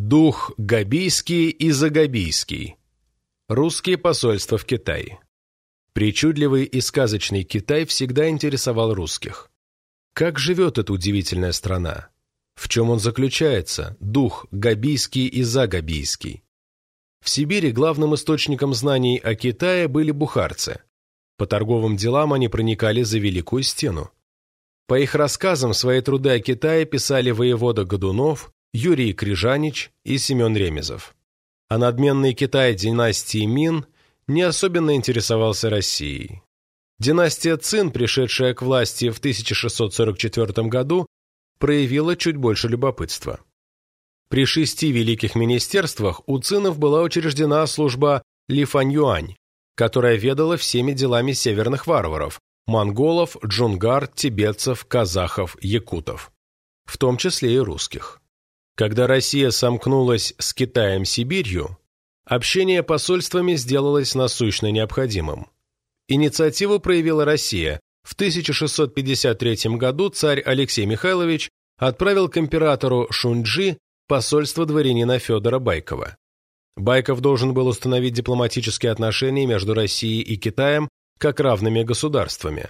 Дух Габийский и Загабийский. Русские посольства в Китае. Причудливый и сказочный Китай всегда интересовал русских. Как живет эта удивительная страна? В чем он заключается, дух Габийский и Загабийский? В Сибири главным источником знаний о Китае были бухарцы. По торговым делам они проникали за Великую Стену. По их рассказам свои труды о Китае писали воевода Годунов, Юрий Крижанич и Семен Ремезов. А надменный Китай династии Мин не особенно интересовался Россией. Династия Цин, пришедшая к власти в 1644 году, проявила чуть больше любопытства. При шести великих министерствах у цинов была учреждена служба Лифаньюань, которая ведала всеми делами северных варваров – монголов, джунгар, тибетцев, казахов, якутов, в том числе и русских. Когда Россия сомкнулась с Китаем-Сибирью, общение посольствами сделалось насущно необходимым. Инициативу проявила Россия. В 1653 году царь Алексей Михайлович отправил к императору Шунджи посольство дворянина Федора Байкова. Байков должен был установить дипломатические отношения между Россией и Китаем как равными государствами.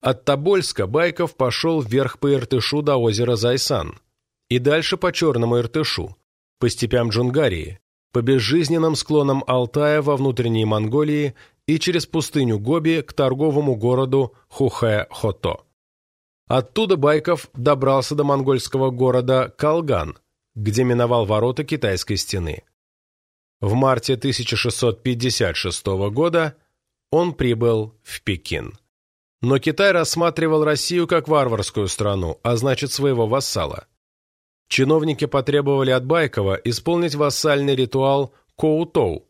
От Тобольска Байков пошел вверх по Иртышу до озера Зайсан, и дальше по Черному Иртышу, по степям Джунгарии, по безжизненным склонам Алтая во внутренней Монголии и через пустыню Гоби к торговому городу Хухэ-Хото. Оттуда Байков добрался до монгольского города Калган, где миновал ворота Китайской стены. В марте 1656 года он прибыл в Пекин. Но Китай рассматривал Россию как варварскую страну, а значит своего вассала. Чиновники потребовали от Байкова исполнить вассальный ритуал Коутоу,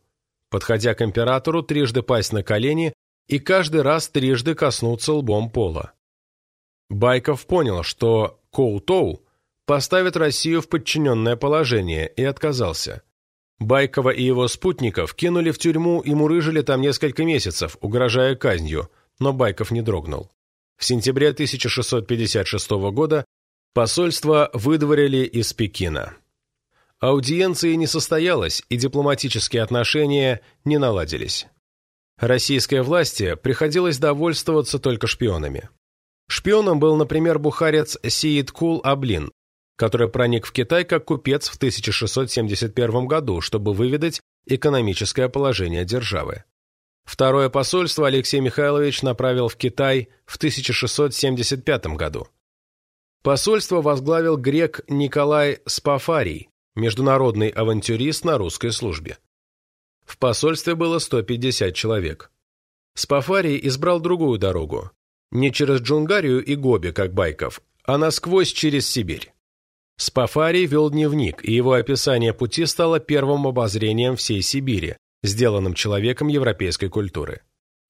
подходя к императору, трижды пасть на колени и каждый раз трижды коснуться лбом пола. Байков понял, что Коутоу поставит Россию в подчиненное положение и отказался. Байкова и его спутников кинули в тюрьму и мурыжили там несколько месяцев, угрожая казнью, но Байков не дрогнул. В сентябре 1656 года Посольство выдворили из Пекина. Аудиенции не состоялось, и дипломатические отношения не наладились. Российской власти приходилось довольствоваться только шпионами. Шпионом был, например, бухарец Сиид Кул Аблин, который проник в Китай как купец в 1671 году, чтобы выведать экономическое положение державы. Второе посольство Алексей Михайлович направил в Китай в 1675 году. Посольство возглавил грек Николай Спафарий, международный авантюрист на русской службе. В посольстве было 150 человек. Спафарий избрал другую дорогу. Не через Джунгарию и Гоби, как Байков, а насквозь через Сибирь. Спафарий вел дневник, и его описание пути стало первым обозрением всей Сибири, сделанным человеком европейской культуры.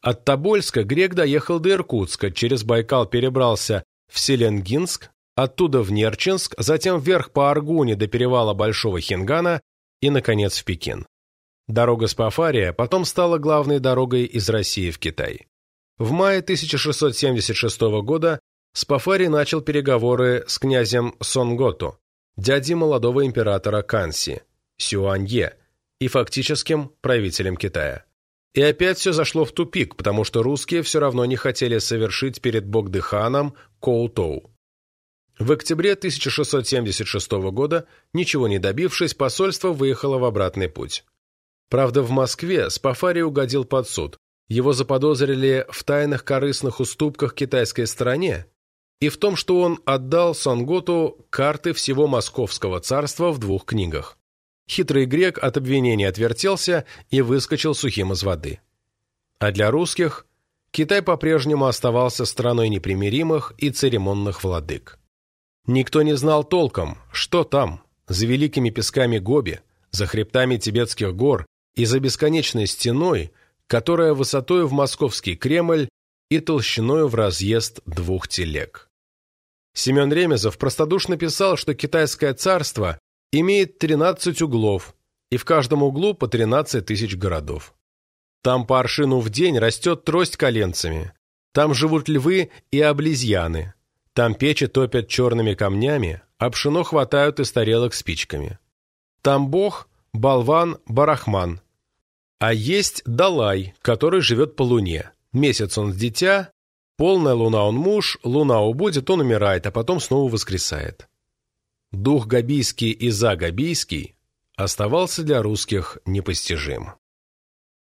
От Тобольска грек доехал до Иркутска, через Байкал перебрался в Селенгинск, оттуда в Нерчинск, затем вверх по Аргуне до перевала Большого Хингана и, наконец, в Пекин. Дорога Спафария потом стала главной дорогой из России в Китай. В мае 1676 года Спафарий начал переговоры с князем Сонготу, дядей молодого императора Канси, Сюанье, и фактическим правителем Китая. И опять все зашло в тупик, потому что русские все равно не хотели совершить перед Богдыханом Коутоу. В октябре 1676 года, ничего не добившись, посольство выехало в обратный путь. Правда, в Москве Спафари угодил под суд. Его заподозрили в тайных корыстных уступках китайской стороне и в том, что он отдал Санготу карты всего Московского царства в двух книгах. Хитрый грек от обвинения отвертелся и выскочил сухим из воды. А для русских Китай по-прежнему оставался страной непримиримых и церемонных владык. Никто не знал толком, что там, за великими песками Гоби, за хребтами тибетских гор и за бесконечной стеной, которая высотой в московский Кремль и толщиной в разъезд двух телег. Семен Ремезов простодушно писал, что китайское царство имеет 13 углов, и в каждом углу по 13 тысяч городов. Там по аршину в день растет трость коленцами, там живут львы и облизьяны, там печи топят черными камнями, а пшено хватают из тарелок спичками. Там бог, болван, барахман. А есть Далай, который живет по луне. Месяц он дитя, полная луна он муж, луна убудет, он умирает, а потом снова воскресает. Дух Габийский и Загабийский оставался для русских непостижим.